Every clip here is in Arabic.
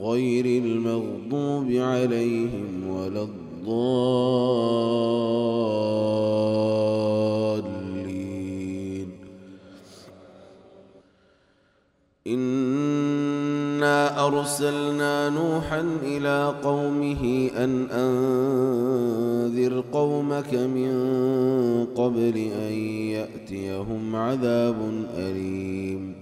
غير المغضوب عليهم ولا الضالين. إنا أرسلنا نوحا إلى قومه أن أنذر قومك من قبل أن يأتيهم عذاب أليم.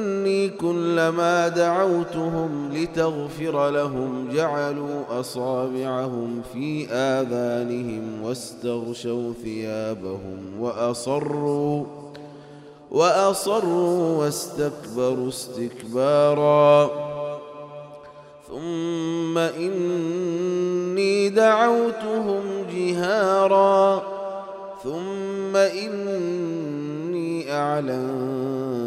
كلما دعوتهم لتغفر لهم جعلوا أصابعهم في آذانهم واستغشوا ثيابهم وأصروا وأصروا واستكبروا استكبارا. ثم إني دعوتهم جهارا. ثم إني أعلنت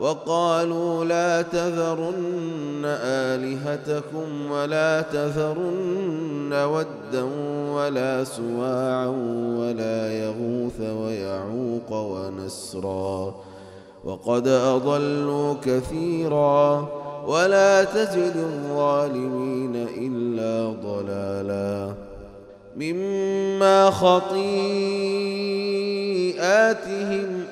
وقالوا لا تذرن آلهتكم ولا تذرن ودا ولا سواعا ولا يغوث ويعوق ونسرا وقد أضلوا كثيرا ولا تزد الظالمين إلا ضلالا مما خطيئاتهم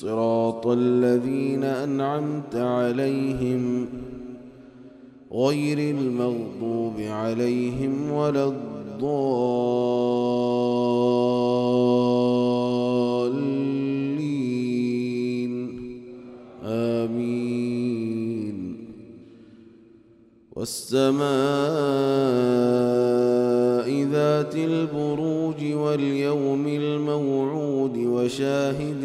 صراط الذين أنعمت عليهم غير المغضوب عليهم ولا الضالين. آمين. والسماء ذات البروج واليوم الموعود وشاهد